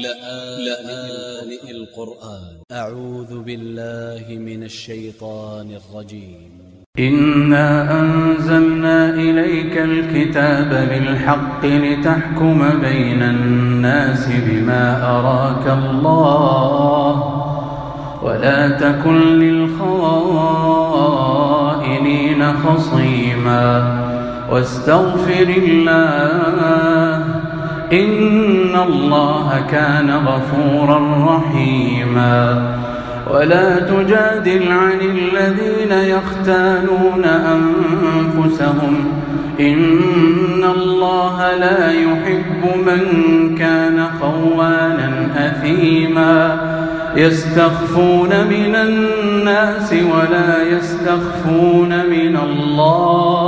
لآن القرآن أ ع و ذ ب ا ل ل ه من ا ل ش ي ط ا ن ا ل ج ي م إنا أنزلنا إليك الكتاب بالحق لتحكم بين الناس بما أراك الله ولا تكن للخائنين خصيما واستغفر الله إن الله كان غفورا رحيما. ولا تجادل عن الذين يختانون أنفسهم. إن الله لا يحب من كان خوانا أثيما. يستخفون من الناس ولا يستخفون من الله.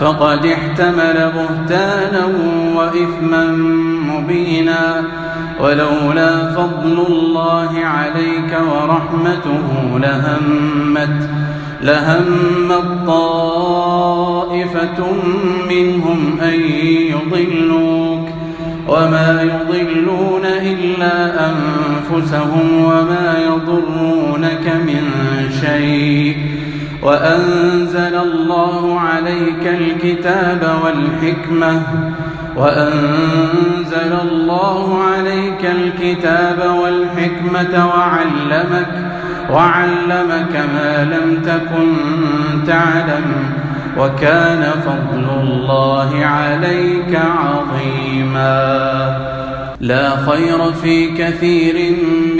فقد احتمل بهتانا وإثما مبينا ولولا فضل الله عليك ورحمته لهمت لهمت طائفة منهم أن يضلوك وما يضلون إلا أنفسهم وما يضرونك من شيء وأنزل الله عليك الكتاب والحكمة وأنزل الله عليك الكتاب والحكمة وعلمك وعلمك ما لم تكن تعلم وكان فضل الله عليك عظيما. لا خير في كثير من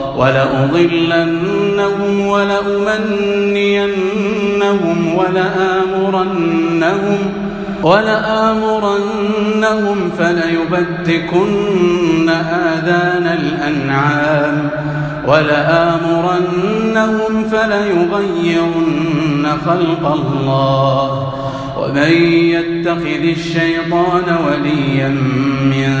ولأضلنهم ولأمنينهم ولآمرنهم ولآمرنهم فليبتكن آذان الأنعام ولآمرنهم فليغيرن خلق الله ومن يتخذ الشيطان وليا من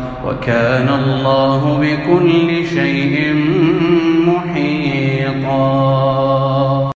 وكان الله بكل شيء محيطا.